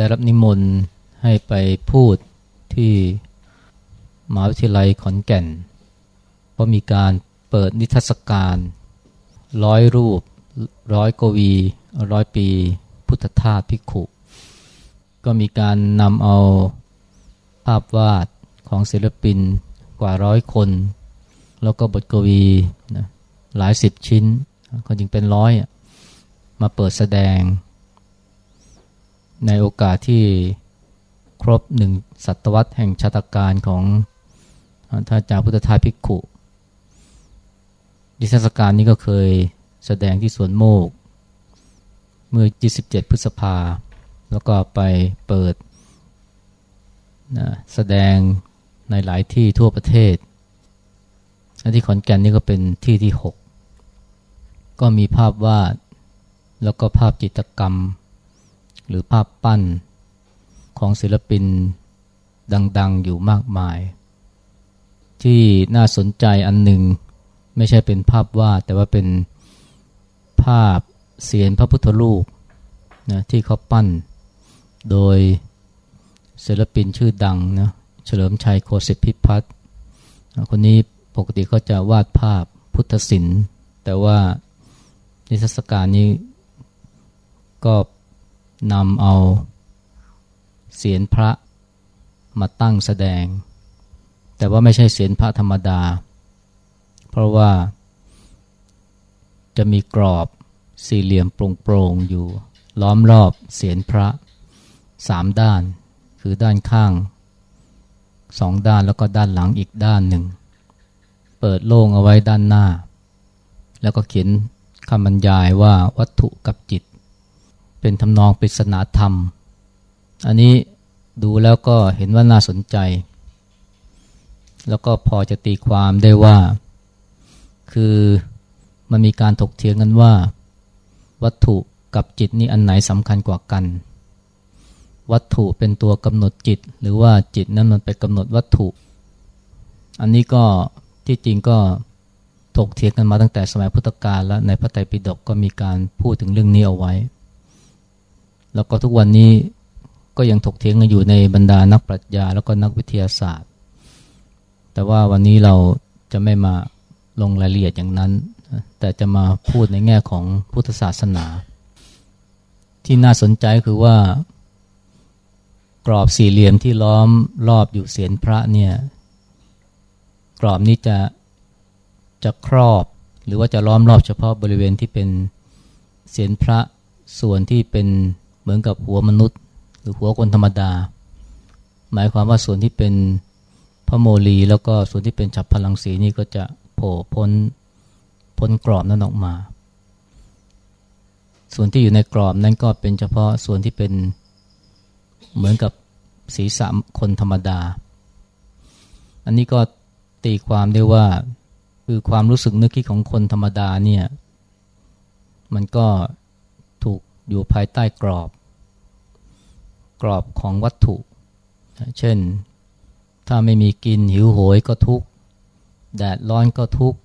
ได้รับนิมนต์ให้ไปพูดที่มหาวิทยาลัยขอนแก่น เพราะมีการเปิดนิทรรศการร้อยรูปร้อยกวีร้อยปีพุทธทาสพิกขุ ก็มีการนำเอาภาพวาดของศิลปินกว่าร้อยคน แล้วก็บทกวีนะหลายสิบชิ้นก็จริงเป็นร้อยมาเปิดแสดง ในโอกาสที่ครบหนึ่งศตวรรษแห่งชาตการของท่านอาจารย์พุทธทาสพิกขุดิเทศการนี้ก็เคยแสดงที่สวนโมก เมื่อ 27 พฤษภา แล้วก็ไปเปิดนะแสดงในหลายที่ทั่วประเทศที่ขอนแก่นนี่ก็เป็นที่ที่ 6 ก็มีภาพวาด แล้วก็ภาพจิตรกรรม หรือภาพปั้นของศิลปินดัง ๆ อยู่มากมาย ที่น่าสนใจอันหนึ่งไม่ใช่เป็นภาพวาดแต่ว่าเป็นภาพเสียนพระพุทธรูปนะที่เขาปั้น โดยศิลปินชื่อดังนะเฉลิมชัยโคสิพิพัฒน์คนนี้ปกติเขาจะวาดภาพพุทธศิลป์แต่ว่านิทรรศการนี้ก็ นำเอาเสียนพระมาตั้งแสดง แต่ว่าไม่ใช่เสียนพระธรรมดา เพราะว่าจะมีกรอบสี่เหลี่ยมโปร่งๆอยู่ ล้อมรอบเสียนพระสามด้าน คือด้านข้างสองด้านแล้วก็ด้านหลังอีกด้านหนึ่ง เปิดโล่งเอาไว้ด้านหน้า แล้วก็เขียนคำบรรยายว่าวัตถุกับจิต เป็นทำนองปริศนาธรรม อันนี้ดูแล้วก็เห็นว่าน่าสนใจ แล้วก็พอจะตีความได้ว่า คือมันมีการถกเถียงกันว่า วัตถุกับจิตนี่อันไหนสำคัญกว่ากัน วัตถุเป็นตัวกำหนดจิต หรือว่าจิตนั้นมันไปกำหนดวัตถุ อันนี้ก็ที่จริงก็ถกเถียงกันมาตั้งแต่สมัยพุทธกาลแล้วในพระไตรปิฎกก็มีการพูดถึงเรื่องนี้เอาไว้ แล้วก็ทุกวันนี้ก็ยังถกเถียงกันอยู่ในบรรดานักปรัชญาแล้วก็นักวิทยาศาสตร์ แต่ว่าวันนี้เราจะไม่มาลงรายละเอียดอย่างนั้น แต่จะมาพูดในแง่ของพุทธศาสนา ที่น่าสนใจคือว่า กรอบสี่เหลี่ยมที่ล้อมรอบอยู่เสียนพระเนี่ยกรอบนี้จะจะครอบหรือว่าจะล้อมรอบเฉพาะบริเวณที่เป็นเสียนพระส่วนที่เป็น เหมือนกับหัวมนุษย์ หรือหัวคนธรรมดา หมายความว่าส่วนที่เป็นพระโมลี แล้วก็ส่วนที่เป็นฉับพลังสีนี่ก็จะโผล่พ้นพ้นกรอบนั้นออกมา ส่วนที่อยู่ในกรอบนั้นก็เป็นเฉพาะส่วนที่เป็นเหมือนกับศีรษะคนธรรมดา อันนี้ก็ตีความได้ว่าคือความรู้สึกนึกคิดของคนธรรมดาเนี่ยมันก็ อยู่ภายใต้กรอบ กรอบของวัตถุ เช่น ถ้าไม่มีกินหิวโหยก็ทุกข์ แดดร้อนก็ทุกข์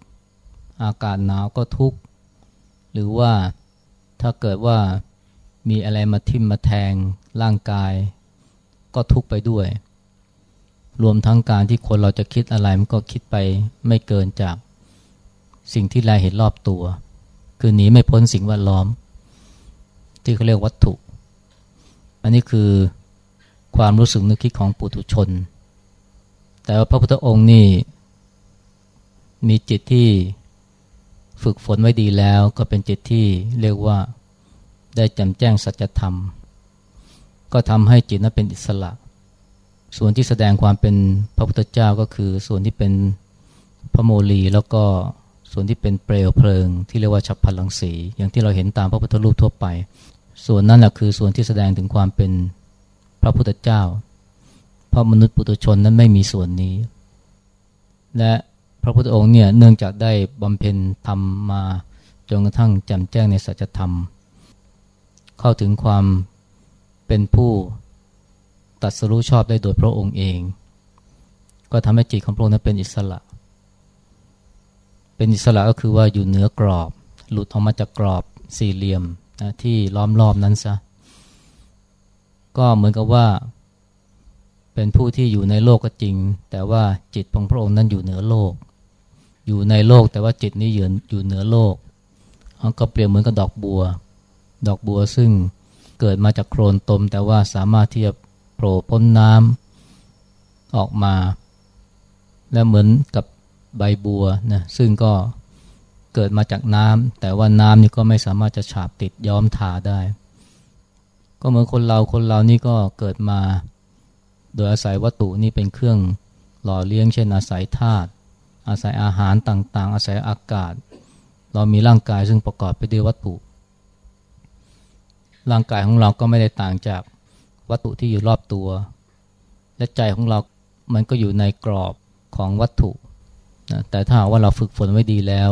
อากาศหนาวก็ทุกข์ หรือว่าถ้าเกิดว่ามีอะไรมาทิ่มมาแทงร่างกาย ก็ทุกข์ไปด้วย รวมทั้งการที่คนเราจะคิดอะไรมันก็คิดไปไม่เกินจาก สิ่งที่เราเห็นรอบตัว คือหนีไม่พ้นสิ่งแวดล้อม ที่เขาเรียกวัตถุ อันนี้คือความรู้สึกนึกคิดของปุถุชน แต่ว่าพระพุทธองค์นี่มีจิตที่ฝึกฝนไว้ดีแล้วก็เป็นจิตที่เรียกว่าได้จำแจ้งสัจธรรม ก็ทำให้จิตนั้นเป็นอิสระ ส่วนที่แสดงความเป็นพระพุทธเจ้าก็คือส่วนที่เป็นพระโมลีแล้วก็ส่วนที่เป็นเปลวเพลิง ที่เรียกว่าฉับพลังสี อย่างที่เราเห็นตามพระพุทธรูปทั่วไป ส่วนนั้นแหละคือส่วนที่แสดงถึงความเป็นพระพุทธเจ้า เพราะมนุษย์ปุถุชนนั้นไม่มีส่วนนี้ และพระพุทธองค์เนี่ยเนื่องจากได้บำเพ็ญธรรมมาจนกระทั่งแจ่มแจ้งในสัจธรรม เข้าถึงความเป็นผู้ตัดสรู้ชอบได้โดยพระองค์เอง ก็ทำให้จิตของพระองค์นั้นเป็นอิสระ เป็นอิสระก็คือว่าอยู่เหนือกรอบ หลุดออกมาจากกรอบสี่เหลี่ยม นะที่ล้อมรอบนั้นซะก็เหมือนกับว่า เป็นผู้ที่อยู่ในโลกก็จริง แต่ว่าจิตของพระองค์นั้นอยู่เหนือโลก อยู่ในโลกแต่ว่าจิตนี้อยู่อยู่เหนือโลกก็เปรียบเหมือนกับดอกบัว ดอกบัวซึ่งเกิดมาจากโคลนตม แต่ว่าสามารถที่จะโผล่พ้นน้ำออกมา และเหมือนกับใบบัวนะซึ่งก็ เกิดมาจากน้ำแต่ว่าน้ำนี่ก็ไม่สามารถจะฉาบติดย้อมทาได้ ก็เหมือนคนเราคนเรานี่ก็เกิดมา โดยอาศัยวัตถุนี่เป็นเครื่องหล่อเลี้ยงเช่นอาศัยธาตุอาศัยอาหารต่างๆ อาศัยอากาศ เรามีร่างกายซึ่งประกอบไปด้วยวัตถุ ร่างกายของเราก็ไม่ได้ต่างจากวัตถุที่อยู่รอบตัว และใจของเรา มันก็อยู่ในกรอบของวัตถุนะแต่ถ้าว่าเราฝึกฝนไว้ดีแล้ว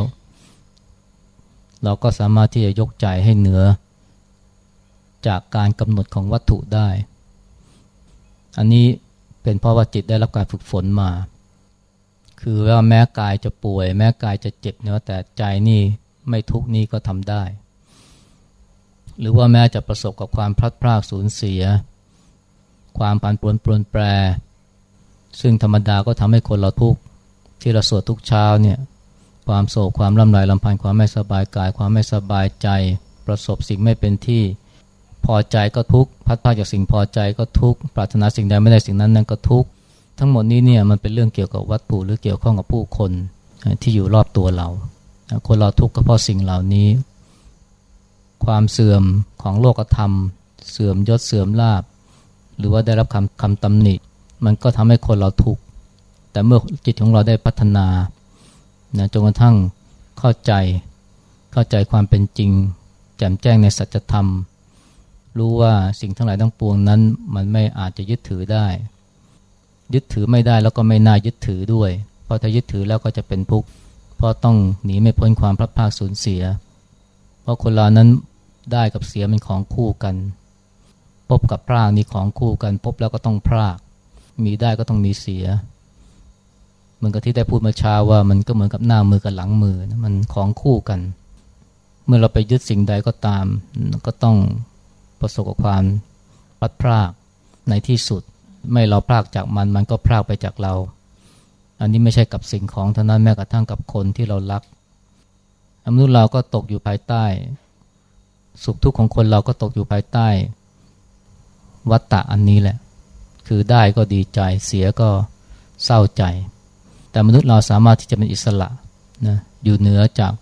เราก็สามารถที่จะยกใจให้เหนือ จากการกำหนดของวัตถุได้ อันนี้เป็นเพราะว่าจิตได้รับการฝึกฝนมา คือว่าแม้กายจะป่วย แม้กายจะเจ็บเนื้อแต่ใจนี่ไม่ทุกนี้ก็ทำได้ หรือว่าแม้จะประสบกับความพลัดพรากสูญเสีย ความผันปรวนปรวนแปร ซึ่งธรรมดาก็ทำให้คนเราทุกข์ที่เราสวดทุกเช้าเนี่ย ความโศกความลำลายลำพันความไม่สบายกาย ความไม่สบายใจ ประสบสิ่งไม่เป็นที่ พอใจก็ทุกข์พัดพาจากสิ่งพอใจก็ทุกข์ปรารถนาสิ่งใดไม่ได้สิ่งนั้นนั่นก็ทุกข์ทั้งหมดนี้เนี่ยมันเป็นเรื่องเกี่ยวกับวัตถุหรือเกี่ยวข้องกับผู้คนที่อยู่รอบตัวเรา คนเราทุกข์ก็เพราะสิ่งเหล่านี้ ความเสื่อมของโลกธรรม เสื่อมยศเสื่อมลาบ หรือว่าได้รับคำคำตำหนิ มันก็ทำให้คนเราทุกข์แต่เมื่อจิตของเราได้พัฒนา นะจนกระทั่งเข้าใจ เข้าใจความเป็นจริง แจ่มแจ้งในสัจธรรม รู้ว่าสิ่งทั้งหลายทั้งปวงนั้น มันไม่อาจจะยึดถือได้ ยึดถือไม่ได้แล้วก็ไม่น่ายึดถือด้วย เพราะถ้ายึดถือแล้วก็จะเป็นทุกข์เพราะต้องหนีไม่พ้นความพลัดพรากสูญเสีย เพราะคนเรานั้นได้กับเสียเป็นของคู่กัน พบกับพรากนี่ของคู่กัน พบแล้วก็ต้องพราก มีได้ก็ต้องมีเสีย มือนกับที่ได้พูดมาช้าว่ามันก็เหมือนกับหน้ามือกับหลังมือนะมันของคู่กัน เมื่อเราไปยึดสิ่งใดก็ตาม ก็ต้องประสบกับความพัดพรากในที่สุด ไม่เราพรากจากมันมันก็พรากไปจากเรา อันนี้ไม่ใช่กับสิ่งของเท่านั้นแม้กระทั่งกับคนที่เรารักมนุษย์เราก็ตกอยู่ภายใต้ สุขทุกข์ของคนเราก็ตกอยู่ภายใต้ วัตตะอันนี้แหละ คือได้ก็ดีใจเสียก็เศร้าใจ แต่มนุษย์เราสามารถที่จะเป็นอิสระนะอยู่เหนือจาก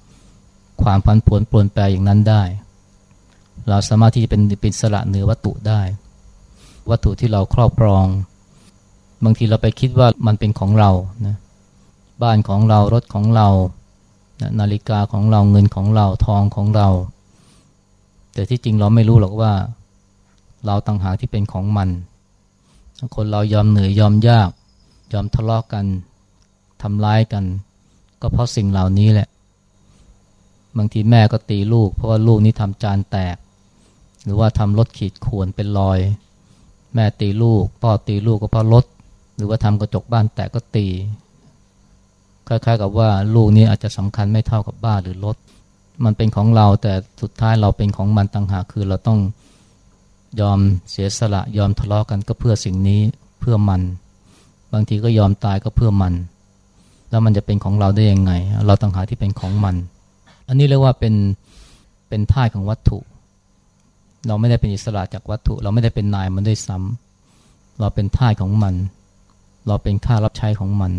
ความพันผวนปลนแปรอย่างนั้นได้ เราสามารถที่จะเป็นเป็นสละเหนือวัตถุได้ วัตถุที่เราครอบครอง บางทีเราไปคิดว่ามันเป็นของเรานะบ้านของเรารถของเรานะนาฬิกาของเราเงินของเราทองของเรา แต่ที่จริงเราไม่รู้หรอกว่า เราต่างหากที่เป็นของมัน คนเรายอมเหนื่อยยอมยาก ยอมทะเลาะกกัน ทำร้ายกัน ก็เพราะสิ่งเหล่านี้แหละ บางทีแม่ก็ตีลูก เพราะว่าลูกนี้ทำจานแตก หรือว่าทำรถขีดข่วนเป็นรอย แม่ตีลูก พ่อตีลูกก็เพราะรถ หรือว่าทำกระจกบ้านแตกก็ตี คล้ายๆกับว่าลูกนี้อาจจะสำคัญไม่เท่ากับบ้านหรือรถ มันเป็นของเราแต่สุดท้ายเราเป็นของมันต่างหากคือเราต้องยอมเสียสละยอมทะเลาะกันก็เพื่อสิ่งนี้เพื่อมัน บางทีก็ยอมตายก็เพื่อมัน แล้วมันจะเป็นของเราได้ยังไง เราต้องหาที่เป็นของมัน อันนี้เรียกว่าเป็นเป็นท่ายของวัตถุ เราไม่ได้เป็นอิสระจากวัตถุ เราไม่ได้เป็นนายมันด้วยซ้ำเราเป็นท่ายของมัน เราเป็นข้ารับใช้ของมัน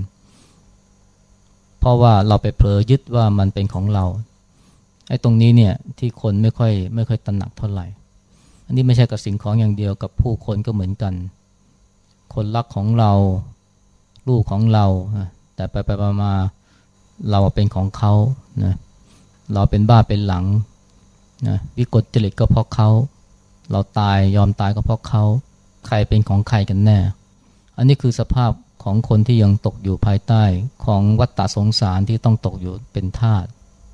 เพราะว่าเราไปเผลอยึดว่ามันเป็นของเราไอ้ตรงนี้เนี่ยที่คนไม่ค่อยไม่ค่อยตระหนักเท่าไหร่ อันนี้ไม่ใช่กับสิ่งของอย่างเดียวกับผู้คนก็เหมือนกัน คนรักของเรา ลูกของเรา แต่ไปไปมาเราเป็นของเขานะเราเป็นบ้าเป็นหลังนะวิกฤตจริตก็เพราะเขา เราตายยอมตายก็เพราะเขาใครเป็นของใครกันแน่ อันนี้คือสภาพของคนที่ยังตกอยู่ภายใต้ของวัฏฏะสงสารที่ต้องตกอยู่เป็นทาส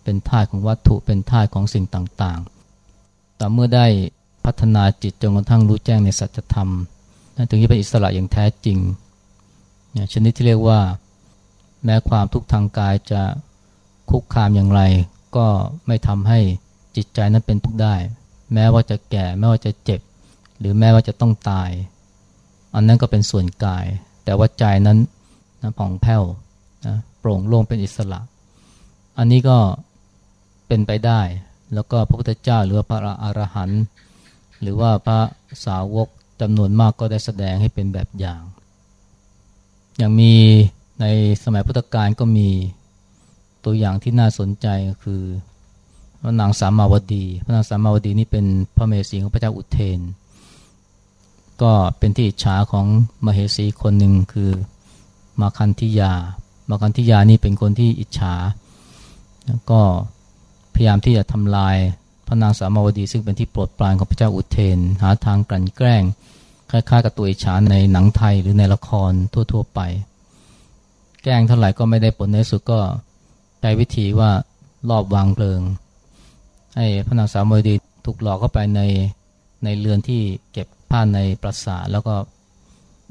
เป็นทาสของวัตถุเป็นทาสของสิ่งต่างๆ แต่เมื่อได้พัฒนาจิตจนกระทั่งรู้แจ้งในสัจธรรมถึงจะเป็นอิสระอย่างแท้จริงชนิดที่เรียกว่า แม้ความทุกข์ทางกายจะคุกคามอย่างไร ก็ไม่ทำให้จิตใจนั้นเป็นทุกข์ได้ แม้ว่าจะแก่แม้ว่าจะเจ็บ หรือแม้ว่าจะต้องตาย อันนั้นก็เป็นส่วนกาย แต่ว่าใจนั้นนะผ่องแผ้วนะโปร่งโล่งเป็นอิสระ อันนี้ก็เป็นไปได้ แล้วก็พระพุทธเจ้าหรือพระอรหันต์หรือว่าพระสาวกจำนวนมากก็ได้แสดงให้เป็นแบบอย่างอย่างมี ในสมัยพุทธกาลก็มีตัวอย่างที่น่าสนใจก็คือพระนางสามาวดี พระนางสามาวดีนี่เป็นพระเมสีของพระเจ้าอุเทน ก็เป็นที่อิจฉาของมเหสีคนหนึ่งคือมาคันธิยา มาคันธิยานี่เป็นคนที่อิจฉา ก็พยายามที่จะทำลายพระนางสามาวดี ซึ่งเป็นที่โปรดปรานของพระเจ้าอุเทน หาทางกลั่นแกล้งคล้ายๆกับตัวอิจฉาในหนังไทยหรือในละครทั่ว ๆ ไป แกล้งเท่าไหร่ก็ไม่ได้ผลในสุดก็ใช้วิธีว่ารอบวางเพลิง ให้พระนางสาวมดีถูกหลอกเข้าไปในในเรือนที่เก็บผ้าในปราสาทแล้วก็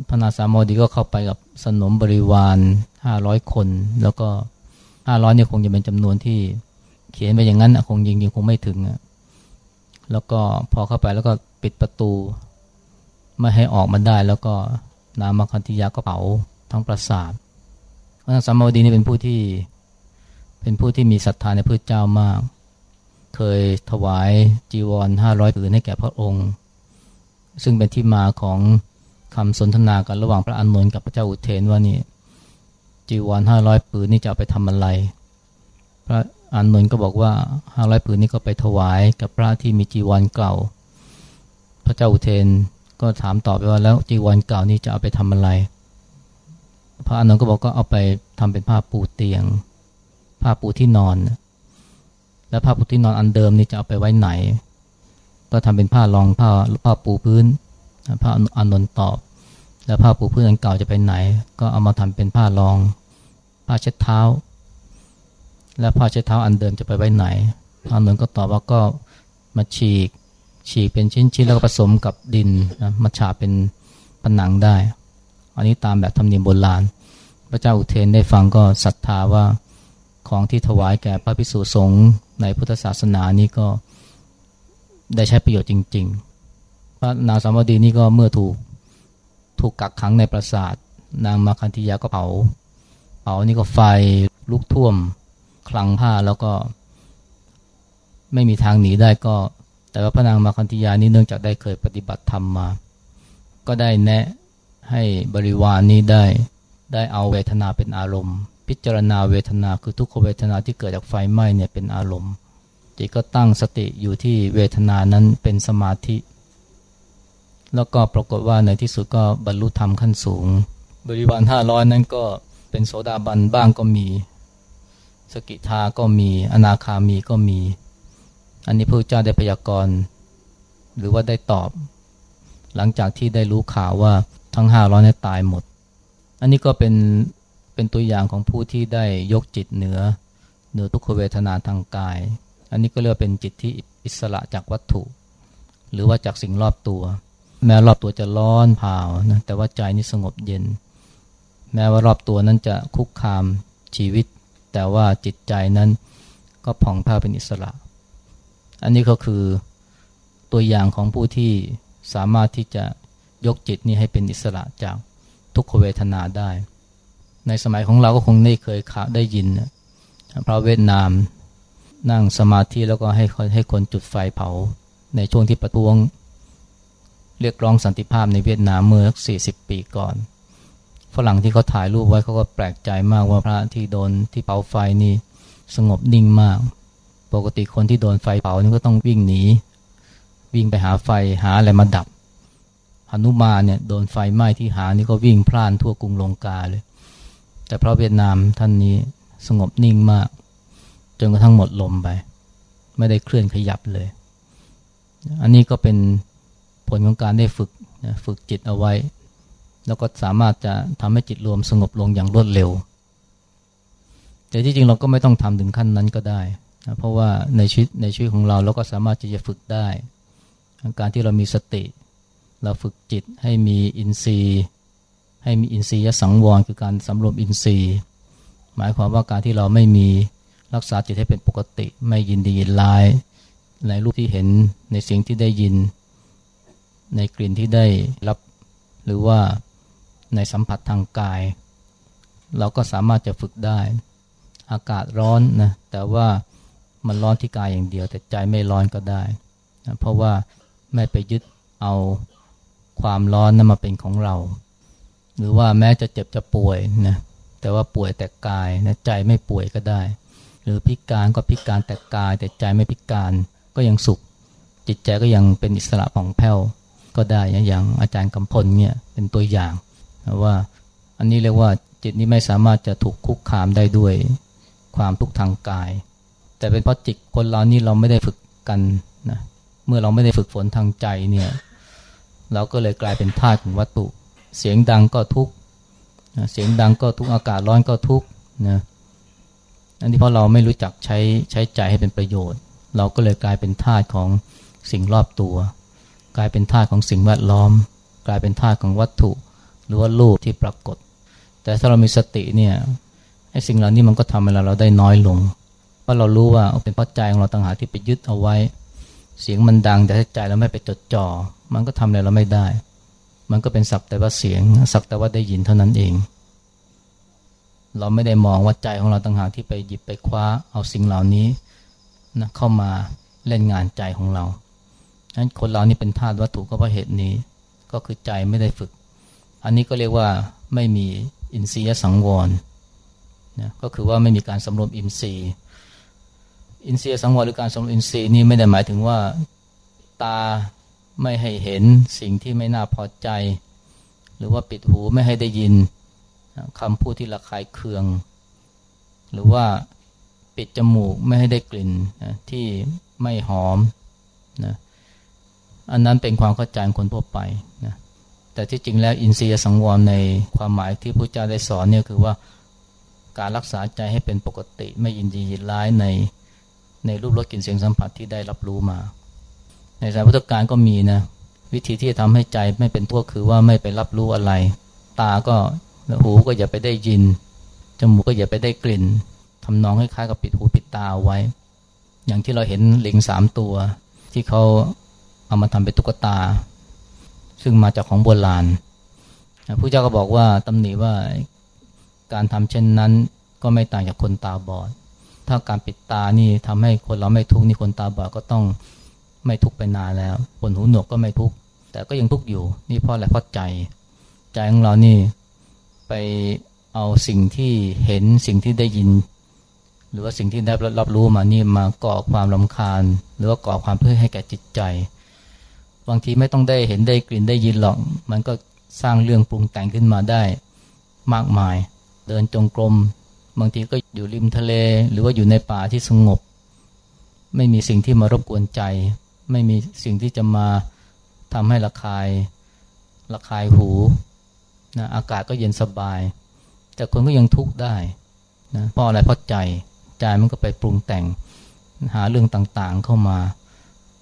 พระนางสามาวดีก็เข้าไปกับสนมบริวารห้าร้อยคน แล้วก็ห้าร้อยเนี่ยคงจะเป็นจำนวนที่เขียนไปอย่างนั้นคงยิงยิงคงไม่ถึงแล้วก็พอเข้าไปแล้วก็ปิดประตู ไม่ให้ออกมาได้ แล้วก็นามคันธิยาก็เผาทั้งปราสาท พระนางสามาวดีนี่เป็นผู้ที่เป็นผู้ที่มีศรัทธาในพระเจ้ามาก เคยถวายจีวรห้าร้อยผืนให้แก่พระองค์ ซึ่งเป็นที่มาของคำสนทนากันระหว่างพระอานนท์กับพระเจ้าอุเทนว่านี่จีวรห้าร้อยผืนนี่จะเอาไปทำอะไร พระอานนท์ก็บอกว่าห้าร้อยผืนนี้ก็ไปถวายกับพระที่มีจีวรเก่า พระเจ้าอุเทนก็ถามตอบไปว่าแล้วจีวรเก่านี่จะเอาไปทำอะไร พระอานนท์ก็บอกก็เอาไปทำเป็นผ้าปูเตียง ผ้าปูที่นอน แล้วผ้าปูที่นอนอันเดิมนี่จะเอาไปไว้ไหน ก็ทำเป็นผ้ารองผ้าผ้าปูพื้นพระอานนท์ตอบ แล้วผ้าปูพื้นอันเก่าจะไปไหน ก็เอามาทำเป็นผ้ารอง ผ้าเช็ดเท้า และผ้าเช็ดเท้าอันเดิมจะไปไว้ไหน พระอานนท์ก็ตอบว่าก็มาฉีกฉีกเป็นชิ้นๆแล้วก็ผสมกับดินนะมาฉาเป็นผนังได้ อันนี้ตามแบบธรรมเนียมโบราณ พระเจ้าอุเทนได้ฟังก็ศรัทธาว่าของที่ถวายแก่พระภิกษุสงฆ์ในพุทธศาสนานี้ก็ได้ใช้ประโยชน์จริง ๆ พระนางสามวดีนี่ก็เมื่อถูกถูกกักขังในปราสาท นางมาคันธิยาก็เผา เผานี่ก็ไฟลุกท่วมคลังผ้าแล้วก็ไม่มีทางหนีได้ก็ แต่ว่าพระนางมาคันธิยานี่เนื่องจากได้เคยปฏิบัติธรรมมา ก็ได้แนะ ให้บริวารนนี้ได้ ได้เอาเวทนาเป็นอารมณ์ พิจารณาเวทนาคือทุกขเวทนาที่เกิดจากไฟไหม้เนี่ยเป็นอารมณ์จิตก็ตั้งสติอยู่ที่เวทนานั้นเป็นสมาธิ แล้วก็ปรากฏว่าในที่สุดก็บรรลุธรรมขั้นสูง บริวารห้าร้อยนั้นก็เป็นโสดาบันบ้างก็มี สกิทาก็มี อนาคามีก็มี อันนี้พระเจ้าได้พยากรณ์ หรือว่าได้ตอบ หลังจากที่ได้รู้ข่าวว่า ทั้งห้าร้อยเนี้ตายหมด อันนี้ก็เป็นเป็นตัวอย่างของผู้ที่ได้ยกจิตเหนือเหนือทุกขเวทนาทางกาย อันนี้ก็เรียกเป็นจิตที่อิสระจากวัตถุ หรือว่าจากสิ่งรอบตัว แม้รอบตัวจะร้อนเผานะแต่ว่าใจนี่สงบเย็น แม้ว่ารอบตัวนั้นจะคุกคามชีวิต แต่ว่าจิตใจนั้นก็ผ่องแผ้วเป็นอิสระ อันนี้ก็คือตัวอย่างของผู้ที่สามารถที่จะ ยกจิตนี้ให้เป็นอิสระจากทุกขเวทนาได้ ในสมัยของเราก็คงได้เคยข่าวได้ยินพระเวียดนามนั่งสมาธิแล้วก็ให้ให้คนจุดไฟเผา ในช่วงที่ประท้วง เรียกร้องสันติภาพในเวียดนามเมื่อ40ปีก่อน ฝรั่งที่เขาถ่ายรูปไว้เขาก็แปลกใจมากว่าพระที่โดนที่เผาไฟนี่สงบนิ่งมาก ปกติคนที่โดนไฟเผานี่ก็ต้องวิ่งหนี วิ่งไปหาไฟหาอะไรมาดับ หนุมานเนี่ยโดนไฟไหม้ที่หานี่ก็วิ่งพล่านทั่วกรุงลงกาเลย แต่พระเวียดนามท่านนี้สงบนิ่งมาก จนกระทั่งหมดลมไป ไม่ได้เคลื่อนขยับเลย อันนี้ก็เป็นผลของการได้ฝึกฝึกจิตเอาไว้ แล้วก็สามารถจะทำให้จิตรวมสงบลงอย่างรวดเร็ว แต่ที่จริงเราก็ไม่ต้องทำถึงขั้นนั้นก็ได้นะเพราะว่าในชีวิตในชีวิตของเราเราก็สามารถที่จะฝึกได้ การที่เรามีสติ เราฝึกจิตให้มีอินทรีย์ ให้มีอินทรีย์สังวรคือการสำรวมอินทรีย์ หมายความว่าการที่เราไม่มีรักษาจิตให้เป็นปกติ ไม่ยินดียินร้าย ในรูปที่เห็นในเสียงที่ได้ยิน ในกลิ่นที่ได้รับ หรือว่าในสัมผัสทางกาย เราก็สามารถจะฝึกได้ อากาศร้อนนะแต่ว่ามันร้อนที่กายอย่างเดียว แต่ใจไม่ร้อนก็ได้นะเพราะว่าไม่ไปยึดเอา ความร้อนนั้นมาเป็นของเรา หรือว่าแม้จะเจ็บจะป่วยนะแต่ว่าป่วยแต่กายนะใจไม่ป่วยก็ได้ หรือพิการก็พิการแต่กาย แต่ใจไม่พิการก็ยังสุข จิตใจก็ยังเป็นอิสระผ่องแผ้วก็ได้อย่างอาจารย์กำพลเนี่ยเป็นตัวอย่างว่าอันนี้เรียกว่าจิตนี้ไม่สามารถจะถูกคุกคามได้ด้วยความทุกข์ทางกาย แต่เป็นเพราะจิตคนเรานี่เราไม่ได้ฝึกกันนะเมื่อเราไม่ได้ฝึกฝนทางใจเนี่ย เราก็เลยกลายเป็นทาสของวัตถุ เสียงดังก็ทุกข์เสียงดังก็ทุกข์อากาศร้อนก็ทุกข์นะอันนี้เพราะเราไม่รู้จักใช้ใช้ใจให้เป็นประโยชน์ เราก็เลยกลายเป็นทาสของสิ่งรอบตัว กลายเป็นทาสของสิ่งแวดล้อม กลายเป็นทาสของวัตถุ หรือว่ารูปที่ปรากฏ แต่ถ้าเรามีสติเนี่ยไอ้สิ่งเหล่านี้มันก็ทำให้เราเราได้น้อยลง เพราะเรารู้ว่าเป็นเพราะใจของเราต่างหากที่ไปยึดเอาไว้ เสียงมันดังแต่ใจเราไม่ไปจดจ่อ มันก็ทำอะไรเราไม่ได้ มันก็เป็นสักแต่ว่าเสียง สักแต่ว่าได้ยินเท่านั้นเอง เราไม่ได้มองว่าใจของเราต่างหากที่ไปหยิบไปคว้าเอาสิ่งเหล่านี้นะเข้ามาเล่นงานใจของเราฉะนั้นคนเรานี่เป็นธาตุวัตถุก็เพราะเหตุนี้ ก็คือใจไม่ได้ฝึก อันนี้ก็เรียกว่าไม่มีอินทรียสังวรนะก็คือว่าไม่มีการสำรวมอินทรีย์ อินทรียสังวรหรือการสำรวมอินทรีย์นี่ไม่ได้หมายถึงว่าตา ไม่ให้เห็นสิ่งที่ไม่น่าพอใจ หรือว่าปิดหูไม่ให้ได้ยินคำพูดที่ระคายเคือง หรือว่าปิดจมูกไม่ให้ได้กลิ่นนะที่ไม่หอมนะอันนั้นเป็นความเข้าใจคนทั่วไปนะแต่ที่จริงแล้วอินทรียสังวรในความหมายที่พระเจ้าได้สอนเนี่ยคือว่าการรักษาใจให้เป็นปกติไม่ยินดียินร้ายในในรูปรสกลิ่นเสียงสัมผัสที่ได้รับรู้มา ในสายพุทธการก็มีนะ วิธีที่จะทำให้ใจไม่เป็นทั่วคือว่าไม่ไปรับรู้อะไร ตาก็หูก็อย่าไปได้ยิน จมูกก็อย่าไปได้กลิ่นทำนองคล้ายๆกับปิดหูปิดตาไว้ อย่างที่เราเห็นลิงสามตัว ที่เขาเอามาทำเป็นตุ๊กตา ซึ่งมาจากของโบราณผู้เจ้าก็บอกว่าตำหนิว่าการทำเช่นนั้นก็ไม่ต่างจากคนตาบอด ถ้าการปิดตานี่ทำให้คนเราไม่ทุกข์นี่คนตาบอดก็ต้อง ไม่ทุกไปนานแล้วคนหูหนวกก็ไม่ทุกแต่ก็ยังทุกอยู่ นี่เพราะอะไรเพราะใจ ใจของเรานี่ไปเอาสิ่งที่เห็นสิ่งที่ได้ยิน หรือว่าสิ่งที่ได้รับรู้มานี่มาก่อความลำคาญ หรือว่าก่อความเพื่อให้แก่จิตใจ บางทีไม่ต้องได้เห็นได้กลิ่นได้ยินหรอก มันก็สร้างเรื่องปรุงแต่งขึ้นมาได้มากมาย เดินจงกรมบางทีก็อยู่ริมทะเล หรือว่าอยู่ในป่าที่สงบ ไม่มีสิ่งที่มารบกวนใจ ไม่มีสิ่งที่จะมาทำให้ระคายระคายหูนะอากาศก็เย็นสบาย แต่คนก็ยังทุกข์ได้นะเพราะอะไรเพราะใจใจมันก็ไปปรุงแต่งหาเรื่องต่างๆเข้ามา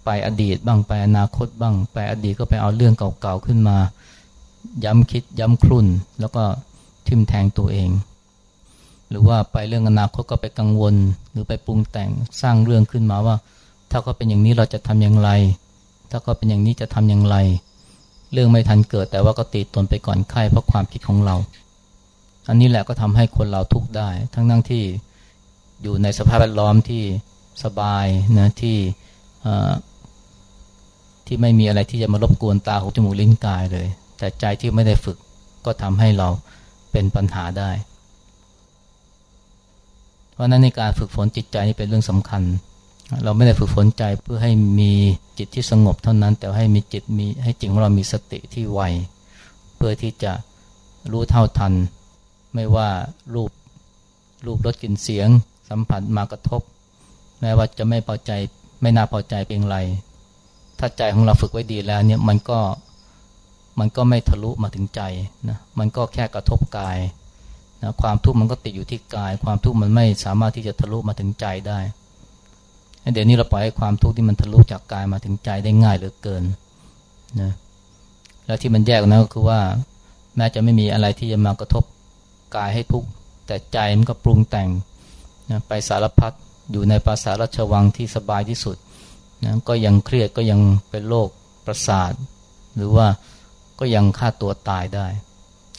ไปอดีตบ้างไปอนาคตบ้าง ไปอดีตก็ไปเอาเรื่องเก่าๆขึ้นมา ย้ำคิดย้ำครุ่น แล้วก็ทิมแทงตัวเอง หรือว่าไปเรื่องอนาคตก็ไปกังวล หรือไปปรุงแต่งสร้างเรื่องขึ้นมาว่า ถ้าเขาเป็นอย่างนี้เราจะทำอย่างไร ถ้าเขาเป็นอย่างนี้จะทำอย่างไร เรื่องไม่ทันเกิดแต่ว่าก็ตีตนไปก่อนไข้เพราะความคิดของเรา อันนี้แหละก็ทำให้คนเราทุกข์ได้ ทั้งนั่งที่อยู่ในสภาพแวดล้อมที่สบายนะที่ที่ไม่มีอะไรที่จะมารบกวนตาหูจมูกลิ้นกายเลย แต่ใจที่ไม่ได้ฝึกก็ทำให้เราเป็นปัญหาได้ เพราะนั้นในการฝึกฝนจิตใจนี่เป็นเรื่องสำคัญ เราไม่ได้ฝึกฝนใจเพื่อให้มีจิตที่สงบเท่านั้น แต่ให้มีจิตมีให้จิตของเรามีสติที่ไวเพื่อที่จะรู้เท่าทัน ไม่ว่ารูปรูปรสกลิ่นเสียง สัมผัสมากระทบ แม้ว่าจะไม่พอใจไม่น่าพอใจเป็นไร ถ้าใจของเราฝึกไว้ดีแล้วเนี่ยมันก็มันก็ไม่ทะลุมาถึงใจนะมันก็แค่กระทบกายนะความทุกข์มันก็ติดอยู่ที่กาย ความทุกข์มันไม่สามารถที่จะทะลุมาถึงใจได้ เดี๋ยวนี้เราปล่อยให้ความทุกข์ที่มันทะลุจากกายมาถึงใจได้ง่ายเหลือเกินนะแล้วที่มันแยกนะก็คือว่า แม้จะไม่มีอะไรที่จะมากระทบกายให้ทุกข์แต่ใจมันก็ปรุงแต่งนะไปสารพัดอยู่ในภาษาราชวังที่สบายที่สุดนะก็ยังเครียดก็ยังเป็นโรคประสาท หรือว่าก็ยังฆ่าตัวตายได้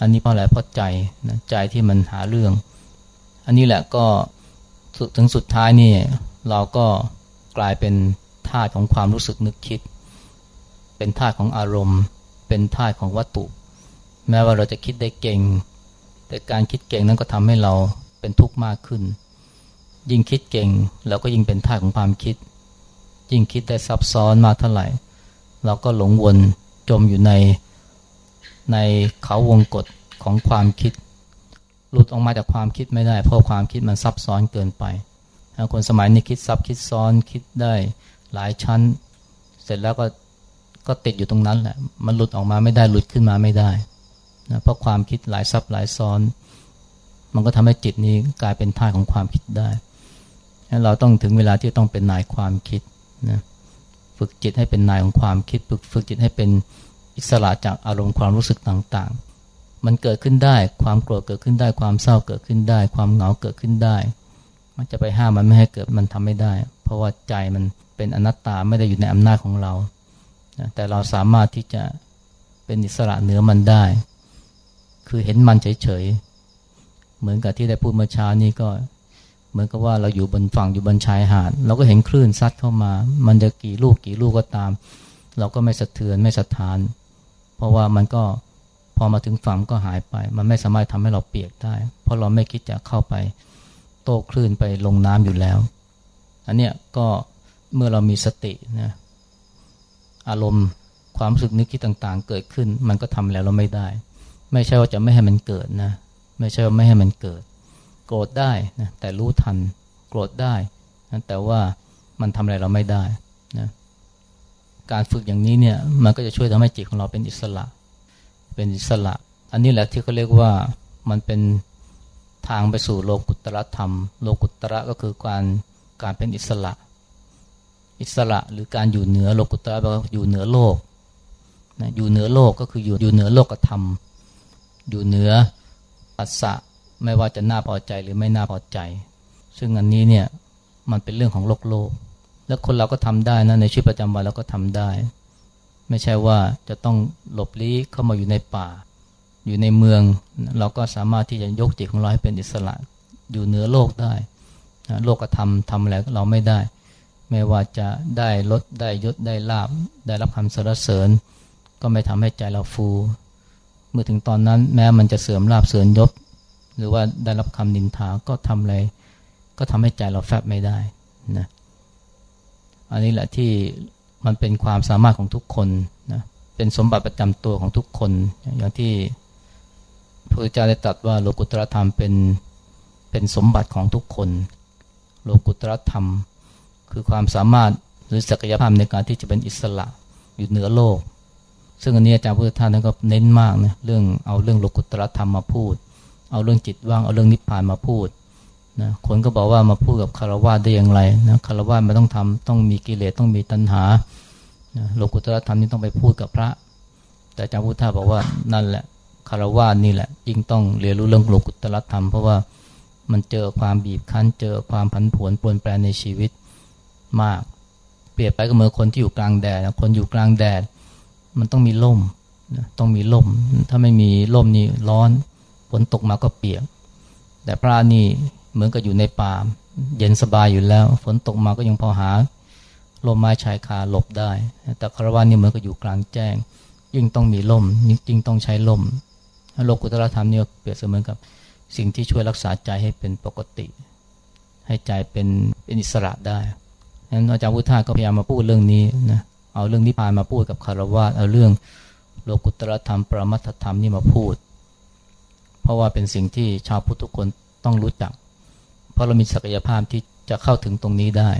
อันนี้เพราะอะไรเพราะใจนะใจที่มันหาเรื่อง อันนี้แหละก็ถึงสุดท้ายนี่เราก็ กลายเป็นธาตุของความรู้สึกนึกคิด เป็นธาตุของอารมณ์ เป็นธาตุของวัตถุ แม้ว่าเราจะคิดได้เก่ง แต่การคิดเก่งนั้นก็ทำให้เราเป็นทุกข์มากขึ้น ยิ่งคิดเก่งเราก็ยิ่งเป็นธาตุของความคิด ยิ่งคิดได้ซับซ้อนมากเท่าไหร่ เราก็หลงวนจมอยู่ในในเขาวงกฏของความคิด หลุดออกมาจากความคิดไม่ได้ เพราะความคิดมันซับซ้อนเกินไป คนสมัยนี้คิดซับคิดซ้อนคิดได้หลายชั้น เสร็จแล้วก็ก็ติดอยู่ตรงนั้นแหละ มันหลุดออกมาไม่ได้หลุดขึ้นมาไม่ได้นะเพราะความคิดหลายซับหลายซ้อน มันก็ทำให้จิตนี้กลายเป็นท่าของความคิดได้เราต้องถึงเวลาที่ต้องเป็นนายความคิดนะฝึกจิตให้เป็นนายของความคิด ฝึกฝึกจิตให้เป็นอิสระจากอารมณ์ความรู้สึกต่างๆ มันเกิดขึ้นได้ ความโกรธเกิดขึ้นได้ ความเศร้าเกิดขึ้นได้ ความเหงาเกิดขึ้นได้ มันจะไปห้ามมันไม่ให้เกิดมันทำไม่ได้ เพราะว่าใจมันเป็นอนัตตาไม่ได้อยู่ในอำนาจของเรา แต่เราสามารถที่จะเป็นอิสระเหนือมันได้ คือเห็นมันเฉยๆ เหมือนกับที่ได้พูดเมื่อเช้านี้ก็เหมือนกับว่าเราอยู่บนฝั่งอยู่บนชายหาดเราก็เห็นคลื่นซัดเข้ามา มันจะกี่ลูกกี่ลูกก็ตาม เราก็ไม่สะเทือนไม่สะท้าน เพราะว่ามันก็พอมาถึงฝั่งก็หายไป มันไม่สามารถทำให้เราเปียกได้ เพราะเราไม่คิดจะเข้าไป โต้คลื่นไปลงน้ำอยู่แล้ว อันเนี้ยก็เมื่อเรามีสตินะอารมณ์ความรู้สึกนึกคิดต่างๆ เกิดขึ้น มันก็ทำแล้วเราไม่ได้ ไม่ใช่ว่าจะไม่ให้มันเกิดนะไม่ใช่ว่าไม่ให้มันเกิด โกรธได้นะแต่รู้ทัน โกรธได้นะแต่ว่ามันทำอะไรเราไม่ได้นะการฝึกอย่างนี้เนี่ยมันก็จะช่วยทำให้จิตของเราเป็นอิสระ เป็นอิสระ อันนี้แหละที่เขาเรียกว่ามันเป็น ทางไปสู่โลกุตระธรรม โลกุตระก็คือการการเป็นอิสระ อิสระหรือการอยู่เหนือโลกุตระแปลว่าอยู่เหนือโลกนะอยู่เหนือโลกก็คืออยู่อยู่เหนือโลกธรรม อยู่เหนือปัสสะไม่ว่าจะน่าพอใจหรือไม่น่าพอใจ ซึ่งอันนี้เนี่ยมันเป็นเรื่องของโลกโลก แล้วคนเราก็ทำได้นะในชีวิตประจำวันเราก็ทำได้ ไม่ใช่ว่าจะต้องหลบลี้เข้ามาอยู่ในป่า อยู่ในเมือง เราก็สามารถที่จะยกจิตของเราให้เป็นอิสระอยู่เหนือโลกได้โลกกระทำทำอะไรเราไม่ได้ ไม่ว่าจะได้ลดได้ยศได้ลาบ ได้รับคำสรรเสริญ ก็ไม่ทำให้ใจเราฟู เมื่อถึงตอนนั้นแม้มันจะเสื่อมลาบเสื่อมยศ หรือว่าได้รับคำนินทาก็ทำอะไร ก็ทำให้ใจเราแฟบไม่ได้นะอันนี้แหละที่มันเป็นความสามารถของทุกคนนะเป็นสมบัติประจำตัวของทุกคนอย่างที่ ระพุทธเจ้าได้ตรัสว่าโลกุตรธรรมเป็นเป็นสมบัติของทุกคน โลกุตรธรรม คือความสามารถหรือศักยภาพในการที่จะเป็นอิสระอยู่เหนือโลก ซึ่งอันนี้อาจารย์พุทธทาสนั้นก็เน้นมากนะเรื่องเอาเรื่องโลกุตรธรรมมาพูด เอาเรื่องจิตว่างเอาเรื่องนิพพานมาพูดนะคนก็บอกว่ามาพูดกับคารวะได้อย่างไรนะคารวะไม่ต้องทำต้องมีกิเลสต้องมีตัณหานะโลกุตรธรรมนี่ต้องไปพูดกับพระ แต่อาจารย์พุทธทาสบอกว่านั่นแหละ คารวะนี่แหละยิ่งต้องเรียนรู้เรื่องโลกุตรธรรม เพราะว่ามันเจอความบีบคั้น เจอความผันผวนปรนแปรในชีวิตมาก เปรียบไปก็เหมือนคนที่อยู่กลางแดดนะคนอยู่กลางแดด มันต้องมีล่มต้องมีล่ม ถ้าไม่มีล่มนี่ร้อนฝนตกมาก็เปียก แต่พระนี่เหมือนกับอยู่ในป่าเย็นสบายอยู่แล้ว ฝนตกมาก็ยังพอหาลมไม้ชายคาหลบได้ แต่คารวะนี่เหมือนกับอยู่กลางแจ้ง ยิ่งต้องมีล่มยิ่งต้องใช้ล่ม โลกุตรธรรมนี่เปรียบเสมือนกับสิ่งที่ช่วยรักษาใจให้เป็นปกติ ให้ใจเป็นเป็นอิสระได้นั้นอาจารย์พุทธาก็พยายามมาพูดเรื่องนี้นะเอาเรื่องนิพพานมาพูดกับคารวะเอาเรื่องโลกุตรธรรม ปรมัตถธรรมนี่มาพูด เพราะว่าเป็นสิ่งที่ชาวพุทธทุกคนต้องรู้จัก เพราะเรามีศักยภาพที่จะเข้าถึงตรงนี้ได้